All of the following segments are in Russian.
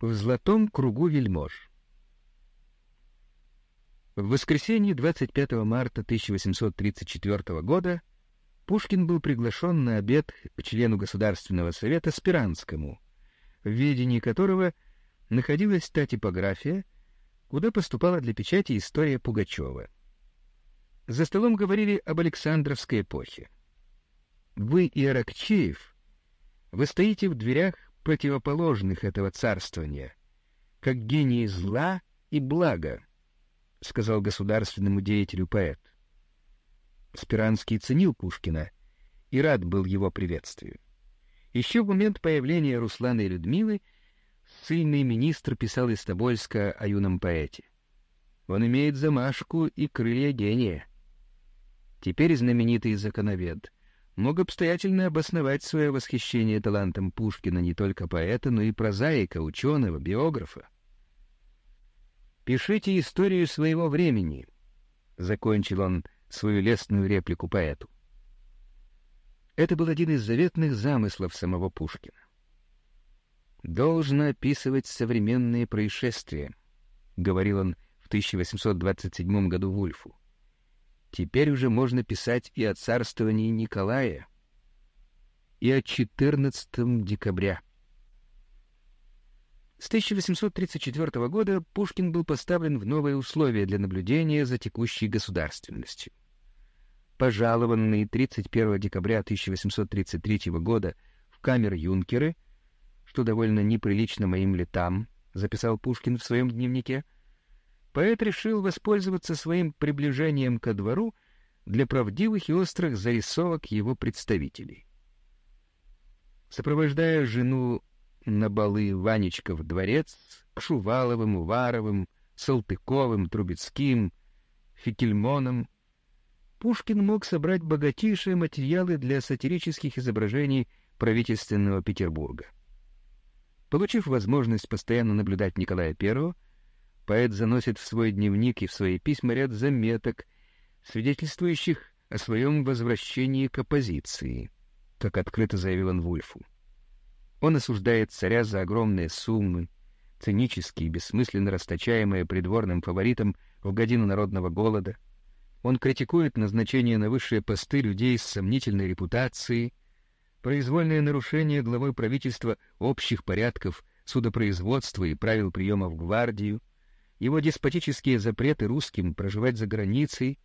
В золотом кругу вельмож. В воскресенье 25 марта 1834 года Пушкин был приглашен на обед к члену Государственного совета Спиранскому, в ведении которого находилась та типография, куда поступала для печати история Пугачева. За столом говорили об Александровской эпохе. Вы, Иерокчеев, вы стоите в дверях противоположных этого царствования, как гении зла и блага, — сказал государственному деятелю поэт. Спиранский ценил Пушкина и рад был его приветствию. Еще в момент появления Руслана и Людмилы сильный министр писал из Тобольска о юном поэте. Он имеет замашку и крылья гения. Теперь знаменитый законовед — мог обстоятельно обосновать свое восхищение талантом Пушкина не только поэта, но и прозаика, ученого, биографа. «Пишите историю своего времени», — закончил он свою лестную реплику поэту. Это был один из заветных замыслов самого Пушкина. «Должно описывать современные происшествия», — говорил он в 1827 году Вульфу. Теперь уже можно писать и о царствовании Николая, и о 14 декабря. С 1834 года Пушкин был поставлен в новые условия для наблюдения за текущей государственностью. Пожалованный 31 декабря 1833 года в камер юнкеры, что довольно неприлично моим летам, записал Пушкин в своем дневнике, — поэт решил воспользоваться своим приближением ко двору для правдивых и острых зарисовок его представителей. Сопровождая жену на балы Ванечка в дворец к Шуваловым, Уваровым, Салтыковым, Трубецким, Фикельмоном, Пушкин мог собрать богатейшие материалы для сатирических изображений правительственного Петербурга. Получив возможность постоянно наблюдать Николая I, Поэт заносит в свой дневник и в свои письма ряд заметок, свидетельствующих о своем возвращении к оппозиции, как открыто заявил он Вульфу. Он осуждает царя за огромные суммы, цинически и бессмысленно расточаемые придворным фаворитом в годину народного голода. Он критикует назначение на высшие посты людей с сомнительной репутацией, произвольное нарушение главой правительства общих порядков судопроизводства и правил приема в гвардию, его деспотические запреты русским проживать за границей,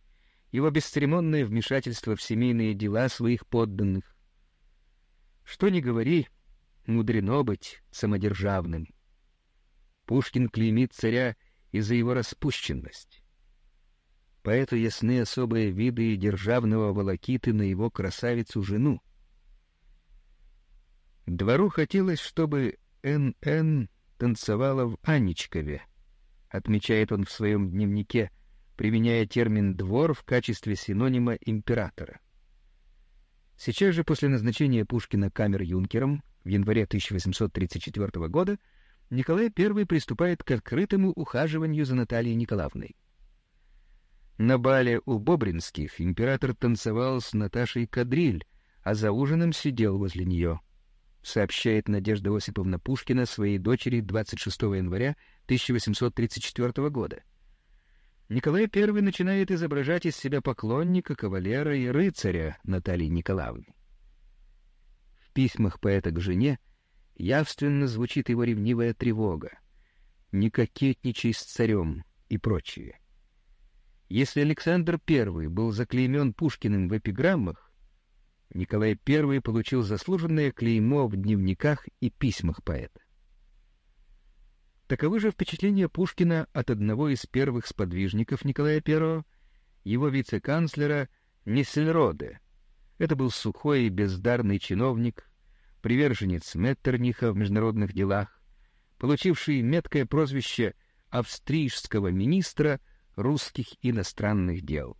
его бесцеремонное вмешательство в семейные дела своих подданных. Что ни говори, мудрено быть самодержавным. Пушкин клеймит царя из-за его распущенность. Поэту ясны особые виды державного волокиты на его красавицу-жену. Двору хотелось, чтобы Н.Н. танцевала в Анечкове — отмечает он в своем дневнике, применяя термин «двор» в качестве синонима императора. Сейчас же после назначения Пушкина камер-юнкером в январе 1834 года Николай I приступает к открытому ухаживанию за Натальей Николаевной. На бале у Бобринских император танцевал с Наташей кадриль, а за ужином сидел возле нее — сообщает Надежда Осиповна Пушкина своей дочери 26 января 1834 года. Николай I начинает изображать из себя поклонника, кавалера и рыцаря Натальи Николаевны. В письмах поэта к жене явственно звучит его ревнивая тревога. «Не кокетничай с царем» и прочее. Если Александр I был заклеймен Пушкиным в эпиграммах, Николай I получил заслуженное клеймо в дневниках и письмах поэта. Таковы же впечатления Пушкина от одного из первых сподвижников Николая I, его вице-канцлера Нессельроде. Это был сухой и бездарный чиновник, приверженец Меттерниха в международных делах, получивший меткое прозвище австрийского министра русских иностранных дел.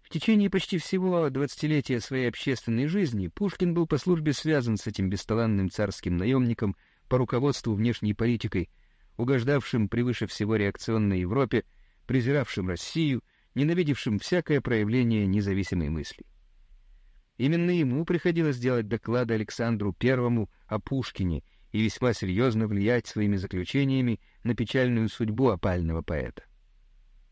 В течение почти всего двадцатилетия своей общественной жизни Пушкин был по службе связан с этим бесталанным царским наемником по руководству внешней политикой, угождавшим превыше всего реакционной Европе, презиравшим Россию, ненавидевшим всякое проявление независимой мысли. Именно ему приходилось делать доклады Александру Первому о Пушкине и весьма серьезно влиять своими заключениями на печальную судьбу опального поэта.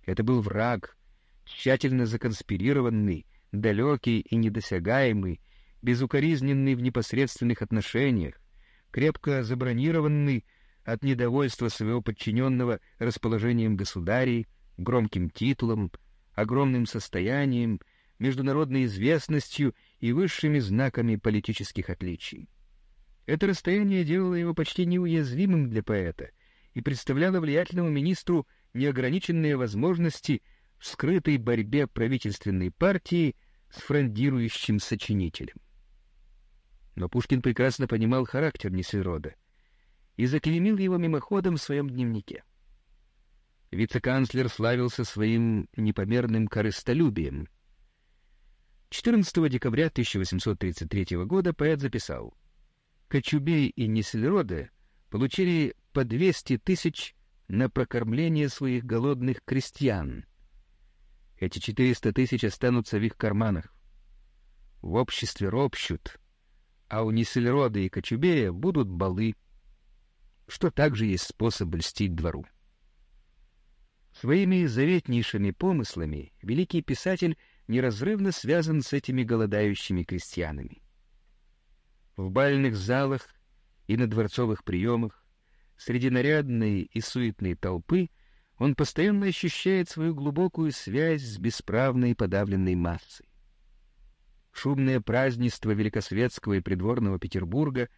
Это был враг, тщательно законспирированный, далекий и недосягаемый, безукоризненный в непосредственных отношениях, крепко забронированный от недовольства своего подчиненного расположением государей, громким титулом, огромным состоянием, международной известностью и высшими знаками политических отличий. Это расстояние делало его почти неуязвимым для поэта и представляло влиятельному министру неограниченные возможности в скрытой борьбе правительственной партии с фрондирующим сочинителем. Но Пушкин прекрасно понимал характер Несельрода и заклеймил его мимоходом в своем дневнике. Вице-канцлер славился своим непомерным корыстолюбием. 14 декабря 1833 года поэт записал «Кочубей и Несельроде получили по 200 тысяч на прокормление своих голодных крестьян. Эти 400 тысяч останутся в их карманах. В обществе ропщут, а у Несельрода и Кочубея будут балы, что также есть способ льстить двору. Своими заветнейшими помыслами великий писатель неразрывно связан с этими голодающими крестьянами. В бальных залах и на дворцовых приемах, среди нарядной и суетной толпы, он постоянно ощущает свою глубокую связь с бесправной подавленной массой. Шумное празднество великосветского и придворного Петербурга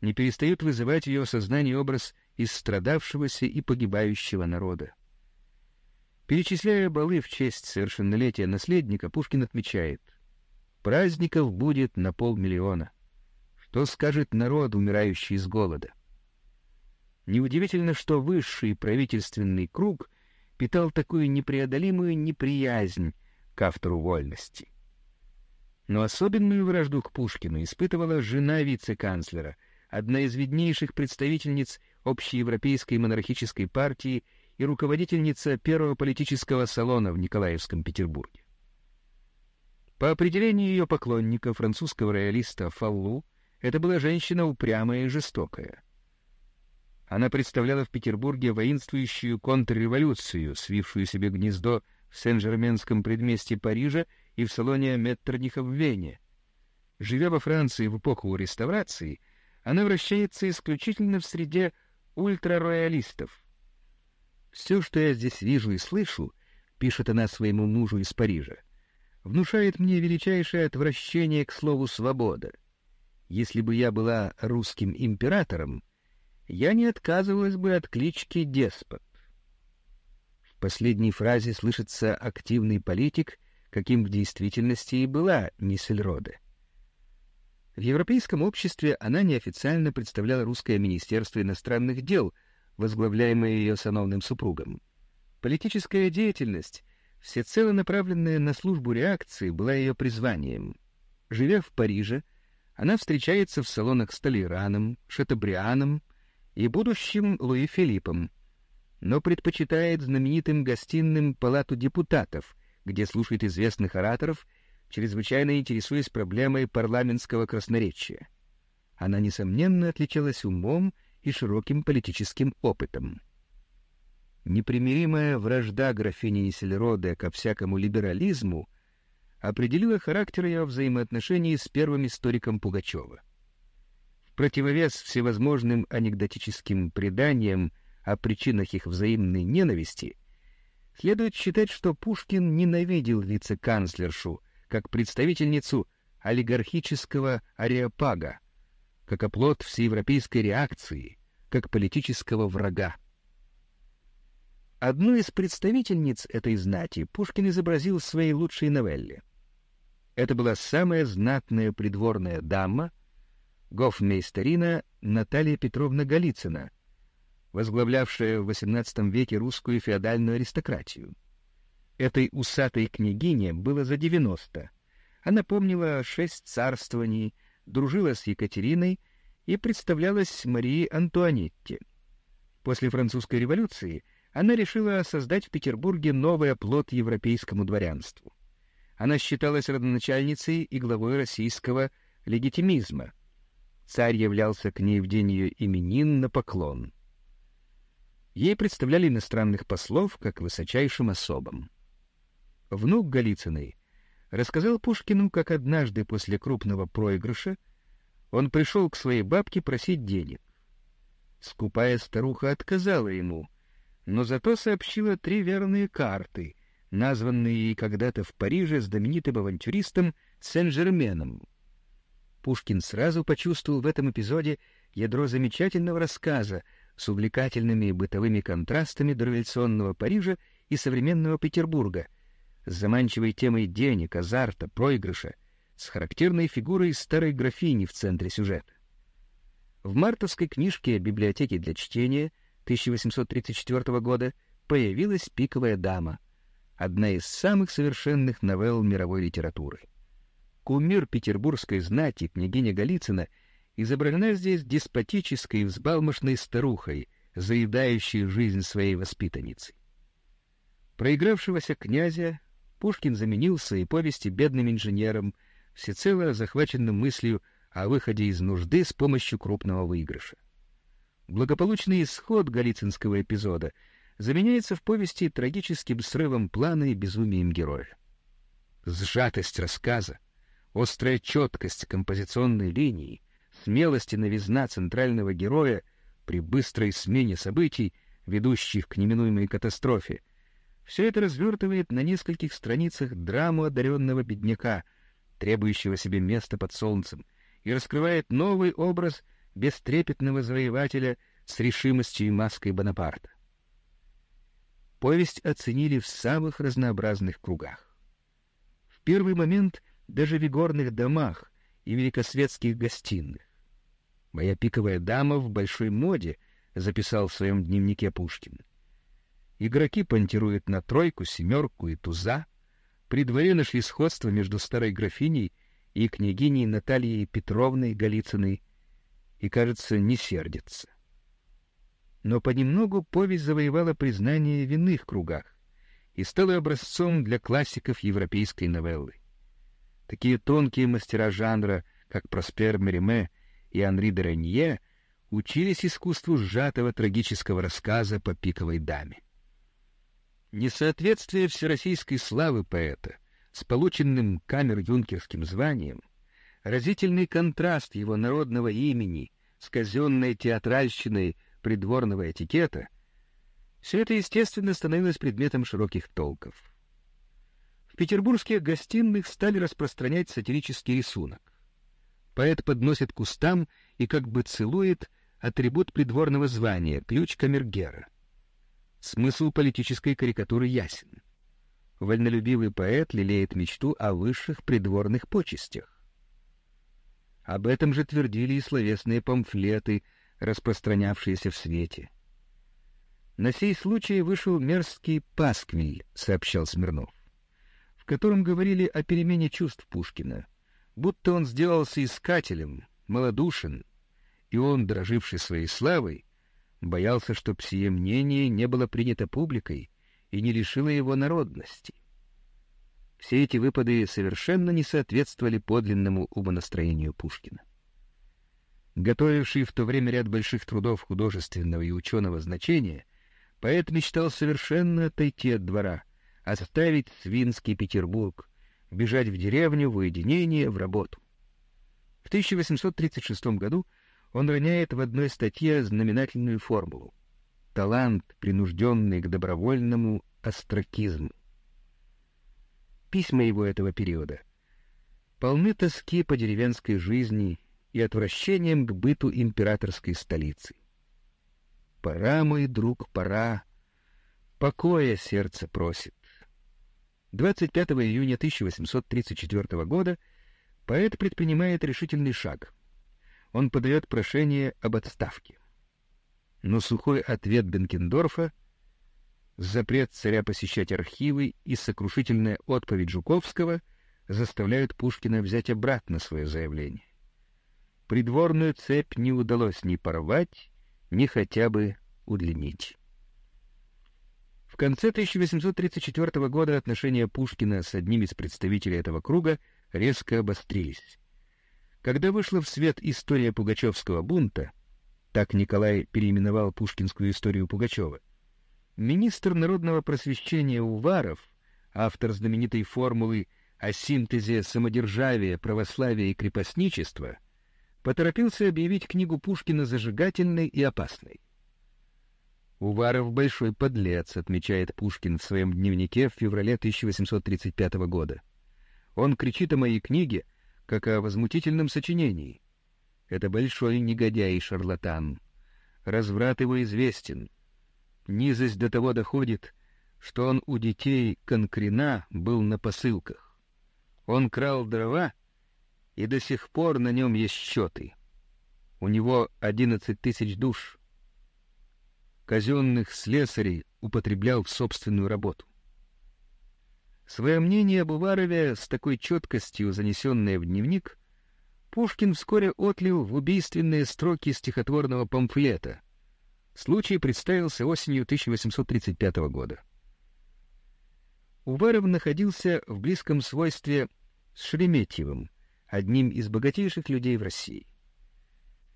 не перестают вызывать в ее сознании образ истрадавшегося и погибающего народа. Перечисляя балы в честь совершеннолетия наследника, Пушкин отмечает, «Праздников будет на полмиллиона. Что скажет народ, умирающий с голода?» Неудивительно, что высший правительственный круг питал такую непреодолимую неприязнь к автору вольности. Но особенную вражду к Пушкину испытывала жена вице-канцлера, одна из виднейших представительниц общеевропейской монархической партии и руководительница первого политического салона в Николаевском Петербурге. По определению ее поклонника, французского роялиста Фаллу, это была женщина упрямая и жестокая. Она представляла в Петербурге воинствующую контрреволюцию, свившую себе гнездо в Сен-Жерменском предместье Парижа и в салоне Меттерниха в Вене. Живя во Франции в эпоху реставрации, она вращается исключительно в среде ультрароялистов, «Все, что я здесь вижу и слышу, — пишет она своему мужу из Парижа, — внушает мне величайшее отвращение к слову «свобода». Если бы я была русским императором, я не отказывалась бы от клички «деспот». В последней фразе слышится активный политик, каким в действительности и была Ниссельроде. В европейском обществе она неофициально представляла русское министерство иностранных дел — возглавляемая ее сановным супругом. Политическая деятельность, всецело направленная на службу реакции, была ее призванием. Живя в Париже, она встречается в салонах с Толераном, Шатабрианом и будущим Луи Филиппом, но предпочитает знаменитым гостиным палату депутатов, где слушает известных ораторов, чрезвычайно интересуясь проблемой парламентского красноречия. Она, несомненно, отличалась умом и широким политическим опытом. Непримиримая вражда графини Несельроде ко всякому либерализму определила характер ее взаимоотношений с первым историком Пугачева. В противовес всевозможным анекдотическим преданиям о причинах их взаимной ненависти, следует считать, что Пушкин ненавидел вице-канцлершу как представительницу олигархического ареопага, как оплот всеевропейской реакции, как политического врага. Одну из представительниц этой знати Пушкин изобразил в своей лучшей новелле. Это была самая знатная придворная дама, гофмейстерина Наталья Петровна Голицына, возглавлявшая в XVIII веке русскую феодальную аристократию. Этой усатой княгине было за девяносто. Она помнила шесть царствований, дружила с Екатериной и представлялась Марии Антуанетте. После французской революции она решила создать в Петербурге новый оплот европейскому дворянству. Она считалась родоначальницей и главой российского легитимизма. царь являлся к ней в день ее именин на поклон. Ей представляли иностранных послов как высочайшим особам. Внук Голицыной рассказал Пушкину, как однажды после крупного проигрыша он пришел к своей бабке просить денег. Скупая старуха отказала ему, но зато сообщила три верные карты, названные когда-то в Париже знаменитым авантюристом Сен-Жерменом. Пушкин сразу почувствовал в этом эпизоде ядро замечательного рассказа с увлекательными бытовыми контрастами дореволюционного Парижа и современного Петербурга, с заманчивой темой денег, азарта, проигрыша, с характерной фигурой старой графини в центре сюжета. В мартовской книжке библиотеки для чтения 1834 года появилась «Пиковая дама», одна из самых совершенных новелл мировой литературы. Кумир петербургской знати, княгиня Голицына, изображена здесь деспотической и взбалмошной старухой, заедающей жизнь своей воспитанницы. Проигравшегося князя Пушкин заменил в своей повести бедным инженером, всецело захваченным мыслью о выходе из нужды с помощью крупного выигрыша. Благополучный исход Голицынского эпизода заменяется в повести трагическим срывом плана и безумием героя. Сжатость рассказа, острая четкость композиционной линии, смелость и новизна центрального героя при быстрой смене событий, ведущих к неминуемой катастрофе, все это развертывает на нескольких страницах драму одаренного бедняка, требующего себе места под солнцем, и раскрывает новый образ бестрепетного завоевателя с решимостью и маской Бонапарта. Повесть оценили в самых разнообразных кругах. В первый момент даже в игорных домах и великосветских гостиных. «Моя пиковая дама в большой моде», — записал в своем дневнике Пушкин. Игроки понтируют на тройку, семерку и туза. При дворе нашли сходство между старой графиней и княгиней Натальей Петровной Голицыной и, кажется, не сердится. Но понемногу повесть завоевала признание в иных кругах и стала образцом для классиков европейской новеллы. Такие тонкие мастера жанра, как Проспер Мериме и Анри де Ренье, учились искусству сжатого трагического рассказа по пиковой даме. Несоответствие всероссийской славы поэта с полученным камер-юнкерским званием разительный контраст его народного имени с казенной театральщиной придворного этикета, все это, естественно, становилось предметом широких толков. В петербургских гостиных стали распространять сатирический рисунок. Поэт подносит к устам и как бы целует атрибут придворного звания — ключ камергера. Смысл политической карикатуры ясен. Вольнолюбивый поэт лелеет мечту о высших придворных почестях. Об этом же твердили и словесные памфлеты, распространявшиеся в свете. На сей случай вышел мерзкий пасквиль, сообщал Смирнов, в котором говорили о перемене чувств Пушкина, будто он сделался искателем, малодушен, и он, дроживший своей славой, боялся, чтоб сие мнение не было принято публикой и не лишило его народности. Все эти выпады совершенно не соответствовали подлинному умонастроению Пушкина. Готовивший в то время ряд больших трудов художественного и ученого значения, поэт мечтал совершенно отойти от двора, оставить свинский Петербург, бежать в деревню, в уединение, в работу. В 1836 году он роняет в одной статье знаменательную формулу — талант, принужденный к добровольному остракизму письма его этого периода полны тоски по деревенской жизни и отвращением к быту императорской столицы. Пора, мой друг, пора. Покоя сердце просит. 25 июня 1834 года поэт предпринимает решительный шаг. Он подает прошение об отставке. Но сухой ответ Бенкендорфа запрет царя посещать архивы и сокрушительная отповедь Жуковского заставляют Пушкина взять обратно свое заявление. Придворную цепь не удалось ни порвать, ни хотя бы удлинить. Конце 1834 года отношения Пушкина с одним из представителей этого круга резко обострились. Когда вышла в свет история Пугачевского бунта, так Николай переименовал пушкинскую историю Пугачева, министр народного просвещения Уваров, автор знаменитой формулы о синтезе самодержавия, православия и крепостничества, поторопился объявить книгу Пушкина зажигательной и опасной. Уваров большой подлец, отмечает Пушкин в своем дневнике в феврале 1835 года. Он кричит о моей книге, как о возмутительном сочинении. Это большой негодяй и шарлатан. Разврат его известен. Низость до того доходит, что он у детей конкрена был на посылках. Он крал дрова, и до сих пор на нем есть счеты. У него одиннадцать тысяч душ — казенных слесарей употреблял в собственную работу. Свое мнение об Уварове с такой четкостью, занесенное в дневник, Пушкин вскоре отлил в убийственные строки стихотворного памфлета. Случай представился осенью 1835 года. Уваров находился в близком свойстве с Шереметьевым, одним из богатейших людей в России.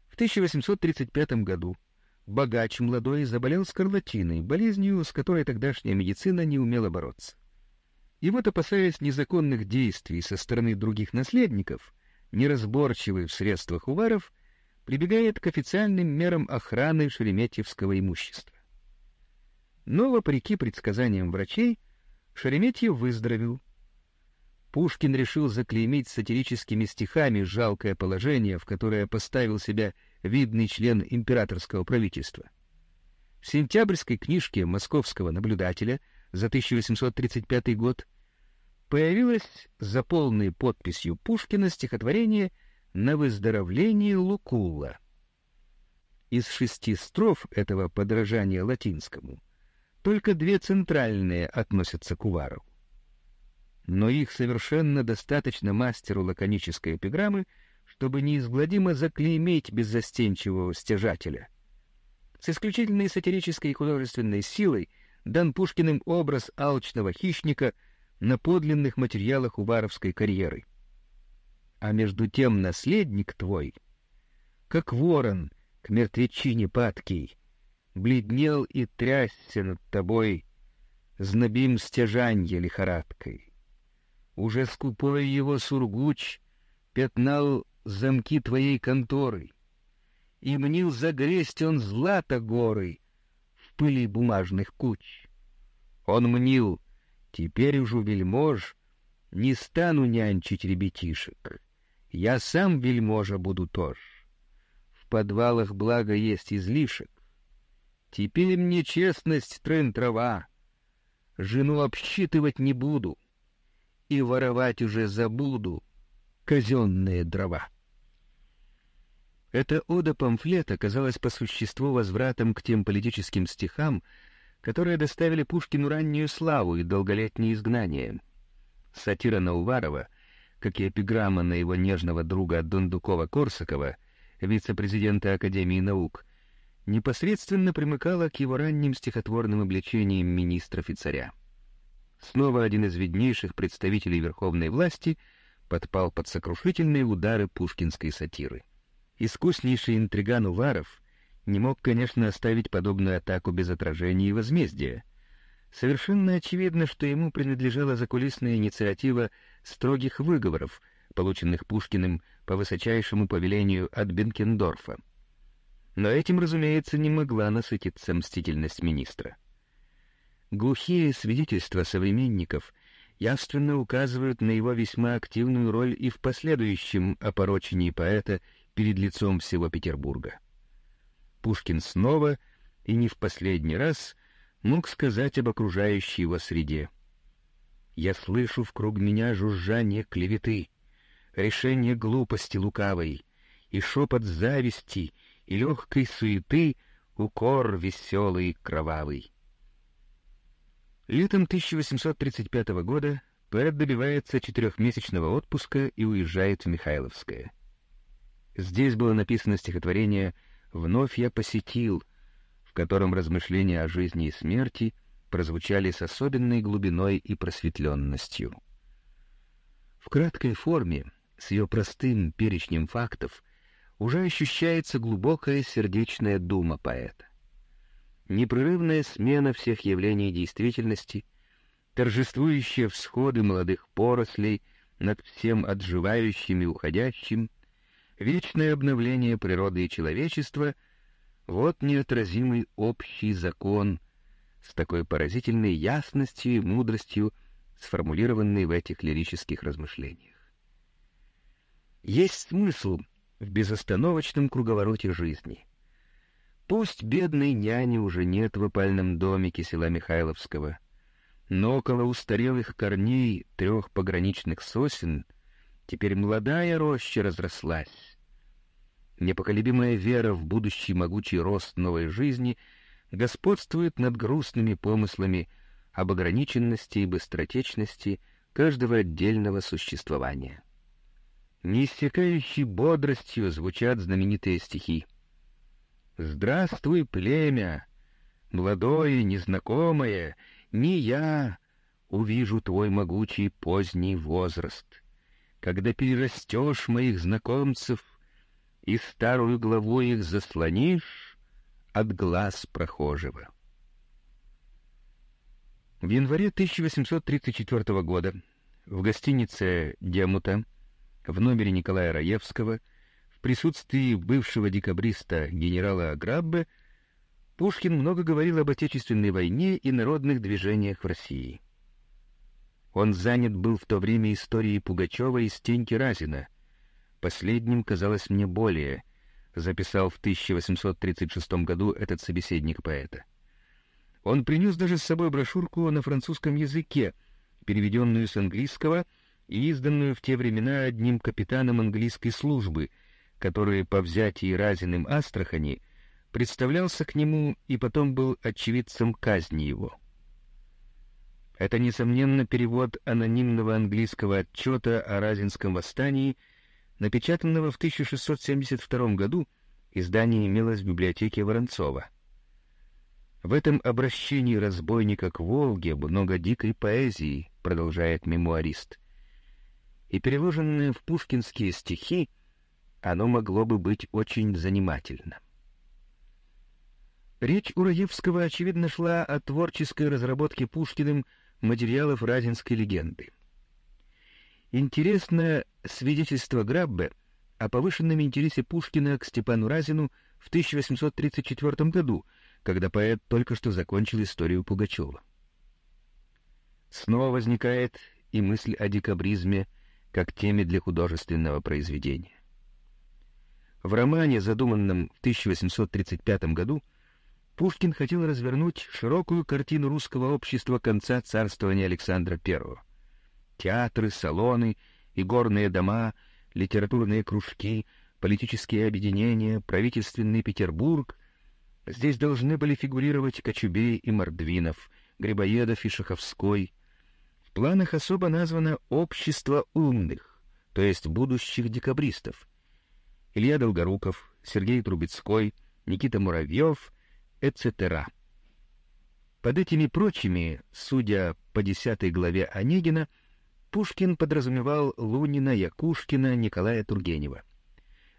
В 1835 году богач молодой заболел скарлатиной, болезнью, с которой тогдашняя медицина не умела бороться. И вот, опасаясь незаконных действий со стороны других наследников, неразборчивый в средствах Уваров прибегает к официальным мерам охраны шереметьевского имущества. Но, вопреки предсказаниям врачей, Шереметьев выздоровел. Пушкин решил заклеймить сатирическими стихами жалкое положение, в которое поставил себя видный член императорского правительства. В сентябрьской книжке московского наблюдателя за 1835 год появилось за полной подписью Пушкина стихотворение «На выздоровление Лукула». Из шести строф этого подражания латинскому только две центральные относятся к Уварову. Но их совершенно достаточно мастеру лаконической эпиграммы — чтобы неизгладимо заклеймить беззастенчивого стяжателя. С исключительной сатирической и художественной силой дан Пушкиным образ алчного хищника на подлинных материалах уваровской карьеры. А между тем наследник твой, как ворон к мертвечине падкий, бледнел и трясся над тобой, знобим стяжанья лихорадкой. Уже скупой его сургуч пятнал замки твоей конторы, и мнил загресть он злато горы в пыли бумажных куч. Он мнил, теперь уж у вельмож не стану нянчить ребятишек, я сам вельможа буду тоже. В подвалах благо есть излишек. Теперь мне честность трын трава, жену обсчитывать не буду, и воровать уже забуду казенные дрова. Эта ода-памфлет оказалась по существу возвратом к тем политическим стихам, которые доставили Пушкину раннюю славу и долголетнее изгнание. Сатира на Уварова, как и эпиграмма на его нежного друга Дондукова-Корсакова, вице-президента Академии наук, непосредственно примыкала к его ранним стихотворным обличениям министров и царя. Снова один из виднейших представителей верховной власти подпал под сокрушительные удары пушкинской сатиры. Искуснейший интриган Уваров не мог, конечно, оставить подобную атаку без отражения и возмездия. Совершенно очевидно, что ему принадлежала закулисная инициатива строгих выговоров, полученных Пушкиным по высочайшему повелению от Бенкендорфа. Но этим, разумеется, не могла насытиться мстительность министра. Глухие свидетельства современников явственно указывают на его весьма активную роль и в последующем опорочении поэта перед лицом всего Петербурга. Пушкин снова и не в последний раз мог сказать об окружающей его среде. «Я слышу в круг меня жужжание клеветы, решение глупости лукавой, и шепот зависти, и легкой суеты, укор веселый кровавый». Летом 1835 года поэт добивается четырехмесячного отпуска и уезжает в Михайловское. Здесь было написано стихотворение «Вновь я посетил», в котором размышления о жизни и смерти прозвучали с особенной глубиной и просветленностью. В краткой форме, с ее простым перечнем фактов уже ощущается глубокая сердечная дума поэта. Непрерывная смена всех явлений действительности, торжествующие всходы молодых порослей над всем отживающим и уходящим, вечное обновление природы и человечества — вот неотразимый общий закон, с такой поразительной ясностью и мудростью, сформулированный в этих лирических размышлениях. Есть смысл в безостановочном круговороте жизни. Пусть бедной няни уже нет в опальном домике села Михайловского, но около устарелых корней трех пограничных сосен теперь молодая роща разрослась. Непоколебимая вера в будущий могучий рост новой жизни господствует над грустными помыслами об ограниченности и быстротечности каждого отдельного существования неиссякающей бодростью звучат знаменитые стихи. «Здравствуй, племя! Молодое, незнакомое, не я увижу твой могучий поздний возраст, когда перерастешь моих знакомцев и старую главу их заслонишь от глаз прохожего». В январе 1834 года в гостинице «Демута» в номере Николая Раевского в присутствии бывшего декабриста генерала Граббе Пушкин много говорил об Отечественной войне и народных движениях в России. Он занят был в то время историей Пугачева и Стеньки Разина. Последним казалось мне более, записал в 1836 году этот собеседник поэта. Он принес даже с собой брошюрку на французском языке, переведенную с английского — и изданную в те времена одним капитаном английской службы, который по взятии Разиным Астрахани представлялся к нему и потом был очевидцем казни его. Это, несомненно, перевод анонимного английского отчета о Разинском восстании, напечатанного в 1672 году, издание имелось в библиотеке Воронцова. В этом обращении разбойника к Волге много дикой поэзии, продолжает мемуарист и переложенное в пушкинские стихи, оно могло бы быть очень занимательно. Речь у Раевского, очевидно, шла о творческой разработке Пушкиным материалов Разинской легенды. Интересно свидетельство Граббе о повышенном интересе Пушкина к Степану Разину в 1834 году, когда поэт только что закончил историю Пугачева. Снова возникает и мысль о декабризме как теме для художественного произведения. В романе, задуманном в 1835 году, Пушкин хотел развернуть широкую картину русского общества конца царствования Александра I. Театры, салоны, игорные дома, литературные кружки, политические объединения, правительственный Петербург. Здесь должны были фигурировать Кочубей и Мордвинов, Грибоедов и Шаховской — планах особо названо «Общество умных», то есть будущих декабристов. Илья Долгоруков, Сергей Трубецкой, Никита Муравьев, etc. Под этими прочими, судя по десятой главе Онегина, Пушкин подразумевал Лунина, Якушкина, Николая Тургенева.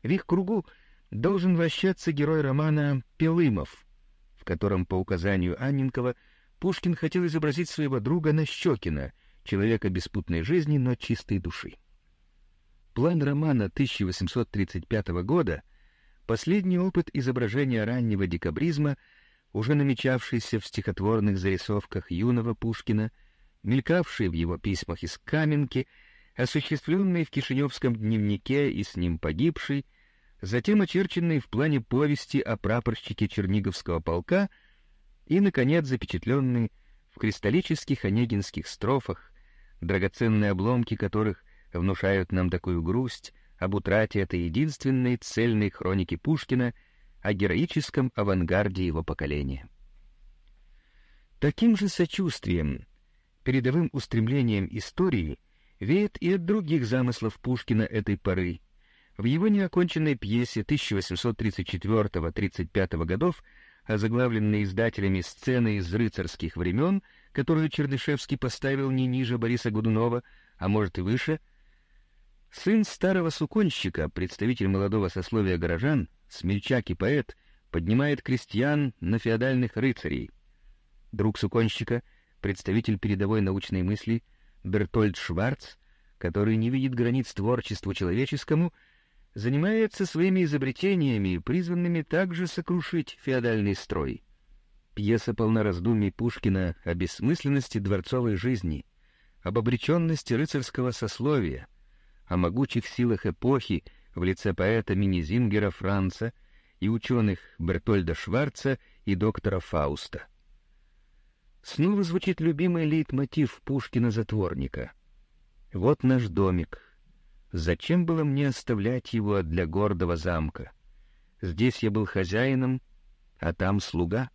В их кругу должен вращаться герой романа «Пелымов», в котором, по указанию Анненкова, Пушкин хотел изобразить своего друга Нащекина — человека беспутной жизни, но чистой души. План романа 1835 года — последний опыт изображения раннего декабризма, уже намечавшийся в стихотворных зарисовках юного Пушкина, мелькавший в его письмах из Каменки, осуществленный в Кишиневском дневнике и с ним погибший, затем очерченный в плане повести о прапорщике Черниговского полка и, наконец, запечатленный в кристаллических онегинских строфах драгоценные обломки которых внушают нам такую грусть об утрате этой единственной цельной хроники Пушкина о героическом авангарде его поколения. Таким же сочувствием, передовым устремлением истории веет и от других замыслов Пушкина этой поры. В его неоконченной пьесе 1834-35 годов, озаглавленной издателями «Сцены из рыцарских времен», которую Чернышевский поставил не ниже Бориса Годунова, а может и выше, Сын старого суконщика, представитель молодого сословия горожан, смельчак и поэт, поднимает крестьян на феодальных рыцарей. Друг суконщика, представитель передовой научной мысли, Бертольд Шварц, который не видит границ творчеству человеческому, занимается своими изобретениями, призванными также сокрушить феодальный строй. Пьеса полна раздумий Пушкина о бессмысленности дворцовой жизни, об обреченности рыцарского сословия, о могучих силах эпохи в лице поэта Минизингера Франца и ученых Бертольда Шварца и доктора Фауста. Снова звучит любимый лейтмотив Пушкина-затворника. «Вот наш домик. Зачем было мне оставлять его для гордого замка? Здесь я был хозяином, а там слуга».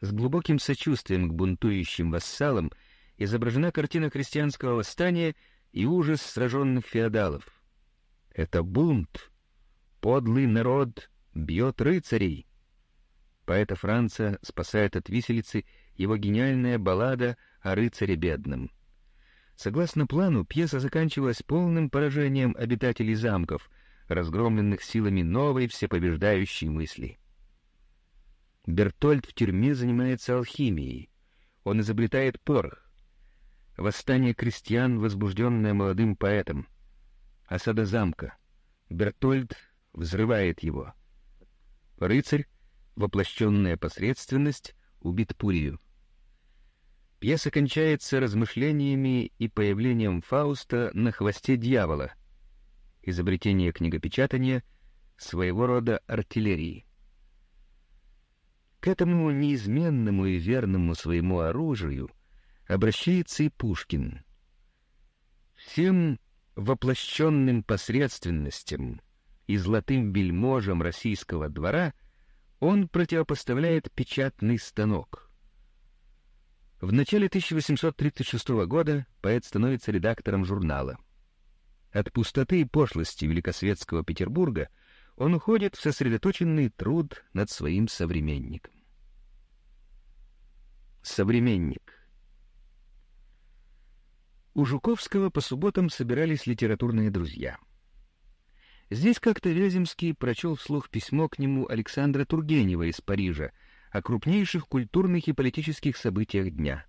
С глубоким сочувствием к бунтующим вассалам изображена картина крестьянского восстания и ужас сраженных феодалов. Это бунт. Подлый народ бьет рыцарей. Поэта Франца спасает от виселицы его гениальная баллада о рыцаре бедном. Согласно плану, пьеса заканчивалась полным поражением обитателей замков, разгромленных силами новой всепобеждающей мысли. Бертольд в тюрьме занимается алхимией. Он изобретает порох. Восстание крестьян, возбужденное молодым поэтом. Осада замка. Бертольд взрывает его. Рыцарь, воплощенная посредственность, убит пулью. Пьеса кончается размышлениями и появлением Фауста на хвосте дьявола, изобретение книгопечатания, своего рода артиллерии. К этому неизменному и верному своему оружию обращается и Пушкин. Всем воплощенным посредственностям и золотым вельможам российского двора он противопоставляет печатный станок. В начале 1836 года поэт становится редактором журнала. От пустоты и пошлости великосветского Петербурга он уходит в сосредоточенный труд над своим современником. Современник. У Жуковского по субботам собирались литературные друзья. Здесь как-то Вяземский прочел вслух письмо к нему Александра Тургенева из Парижа о крупнейших культурных и политических событиях дня.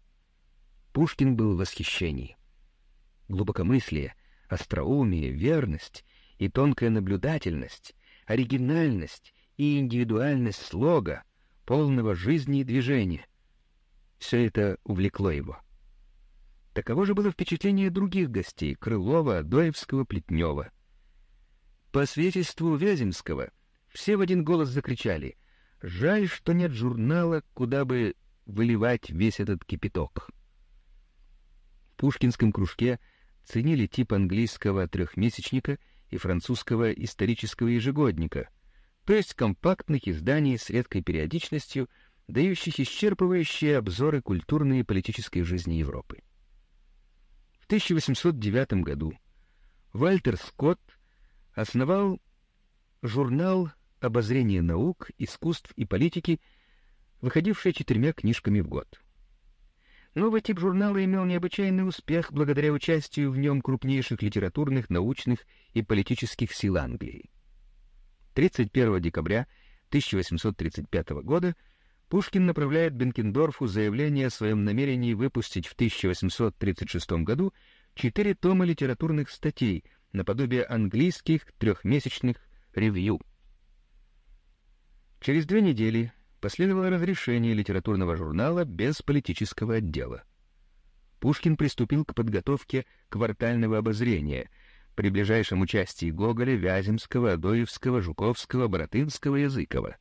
Пушкин был в восхищении. Глубокомыслие, остроумие, верность и тонкая наблюдательность, оригинальность и индивидуальность слога, полного жизни и движения — все это увлекло его. Таково же было впечатление других гостей — Крылова, Доевского, Плетнева. По свидетельству Вяземского, все в один голос закричали «Жаль, что нет журнала, куда бы выливать весь этот кипяток». В пушкинском кружке ценили тип английского трехмесячника и французского исторического ежегодника, то есть компактных изданий с редкой периодичностью — дающих исчерпывающие обзоры культурной и политической жизни Европы. В 1809 году Вальтер Скотт основал журнал «Обозрение наук, искусств и политики», выходивший четырьмя книжками в год. Новый тип журнала имел необычайный успех благодаря участию в нем крупнейших литературных, научных и политических сил Англии. 31 декабря 1835 года Пушкин направляет Бенкендорфу заявление о своем намерении выпустить в 1836 году четыре тома литературных статей наподобие английских трехмесячных ревью. Через две недели последовало разрешение литературного журнала без политического отдела. Пушкин приступил к подготовке квартального обозрения при ближайшем участии Гоголя, Вяземского, Адоевского, Жуковского, Боротынского, Языкова.